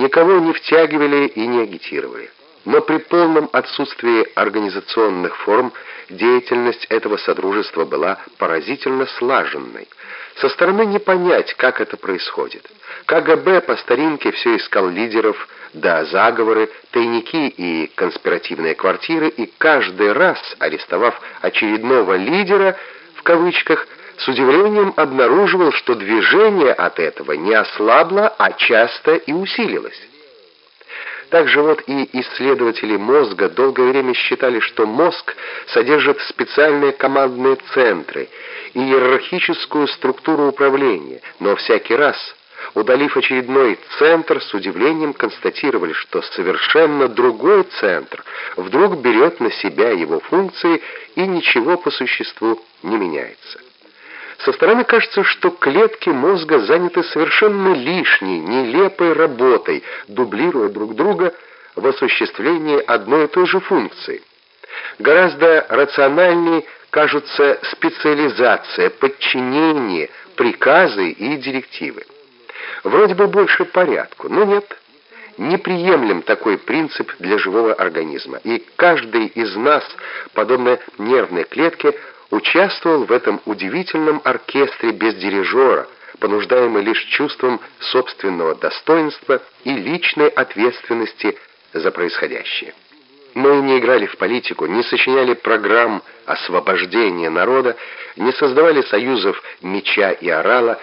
никого не втягивали и не агитировали. Но при полном отсутствии организационных форм деятельность этого содружества была поразительно слаженной. Со стороны не понять, как это происходит. КГБ по старинке все искал лидеров, да заговоры, тайники и конспиративные квартиры, и каждый раз, арестовав очередного «лидера», в кавычках, с удивлением обнаруживал, что движение от этого не ослабло, а часто и усилилось. Также вот и исследователи мозга долгое время считали, что мозг содержит специальные командные центры и иерархическую структуру управления, но всякий раз, удалив очередной центр, с удивлением констатировали, что совершенно другой центр вдруг берет на себя его функции и ничего по существу не меняется. Со стороны кажется, что клетки мозга заняты совершенно лишней, нелепой работой, дублируя друг друга в осуществлении одной и той же функции. Гораздо рациональнее кажутся специализация, подчинение, приказы и директивы. Вроде бы больше порядку, но нет. Неприемлем такой принцип для живого организма, и каждый из нас, подобно нервной клетке, участвовал в этом удивительном оркестре без дирижера, понуждаемый лишь чувством собственного достоинства и личной ответственности за происходящее. Мы не играли в политику, не сочиняли программ освобождения народа, не создавали союзов меча и орала.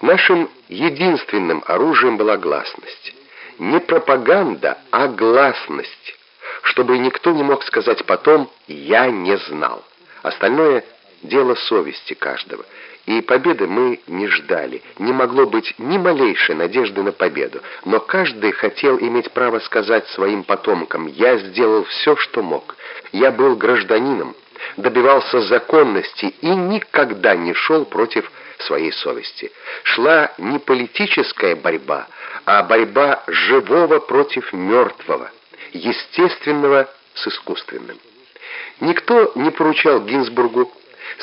Нашим единственным оружием была гласность. Не пропаганда, а гласность, чтобы никто не мог сказать потом «я не знал». Остальное — дело совести каждого. И победы мы не ждали. Не могло быть ни малейшей надежды на победу. Но каждый хотел иметь право сказать своим потомкам «Я сделал все, что мог. Я был гражданином, добивался законности и никогда не шел против своей совести. Шла не политическая борьба, а борьба живого против мертвого, естественного с искусственным. Никто не поручал Гинзбургу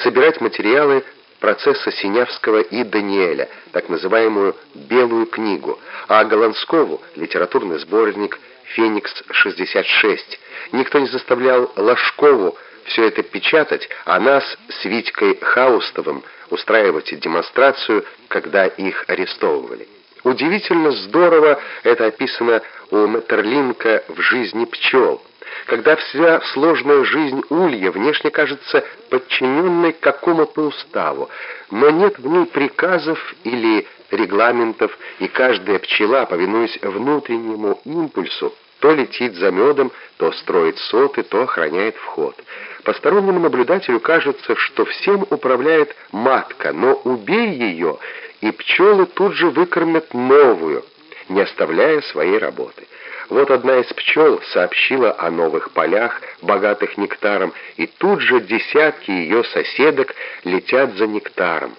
собирать материалы процесса Синявского и Даниэля, так называемую «белую книгу», а Голландскову — литературный сборник «Феникс-66». Никто не заставлял Ложкову все это печатать, а нас с Витькой Хаустовым устраивать демонстрацию, когда их арестовывали. Удивительно здорово это описано у Метерлинка в «Жизни пчел» когда вся сложная жизнь улья внешне кажется подчиненной какому-то уставу, но нет в ней приказов или регламентов, и каждая пчела, повинуясь внутреннему импульсу, то летит за медом, то строит соты, то охраняет вход. Постороннему наблюдателю кажется, что всем управляет матка, но убей ее, и пчелы тут же выкормят новую, не оставляя своей работы. Вот одна из пчел сообщила о новых полях, богатых нектаром, и тут же десятки ее соседок летят за нектаром.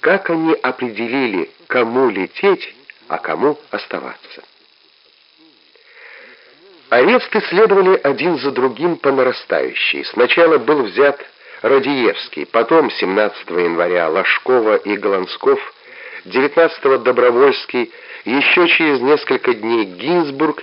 Как они определили, кому лететь, а кому оставаться? Аресты следовали один за другим по нарастающей. Сначала был взят Радиевский, потом 17 января Ложкова и Голландсков, 19-го Добровольский, еще через несколько дней Гинзбург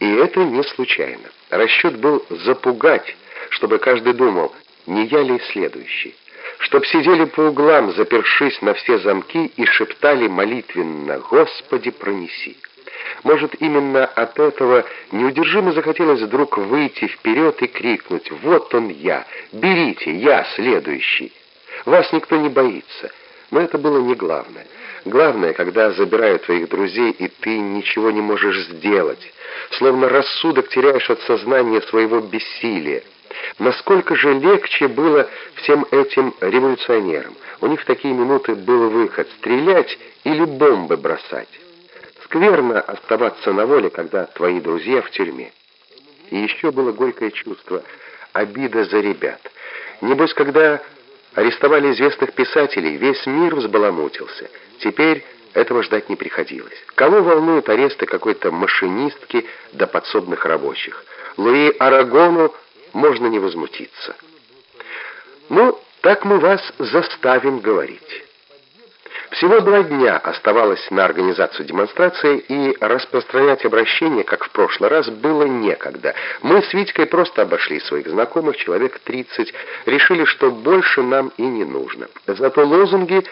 и это не случайно. Расчет был запугать, чтобы каждый думал, не я ли следующий. Чтоб сидели по углам, запершись на все замки и шептали молитвенно «Господи, пронеси». Может, именно от этого неудержимо захотелось вдруг выйти вперед и крикнуть «Вот он я! Берите, я следующий!» Вас никто не боится, но это было не главное. Главное, когда забирают твоих друзей, и ты ничего не можешь сделать, словно рассудок теряешь от сознания своего бессилия. Насколько же легче было всем этим революционерам. У них в такие минуты был выход — стрелять или бомбы бросать. Скверно оставаться на воле, когда твои друзья в тюрьме. И еще было горькое чувство — обида за ребят. Небось, когда арестовали известных писателей, весь мир взбаламутился. Теперь этого ждать не приходилось. Кого волнуют аресты какой-то машинистки до подсобных рабочих? Луи Арагону можно не возмутиться. Ну, так мы вас заставим говорить. Всего два дня оставалось на организацию демонстрации, и распространять обращение, как в прошлый раз, было некогда. Мы с Витькой просто обошли своих знакомых, человек 30, решили, что больше нам и не нужно. Зато лозунги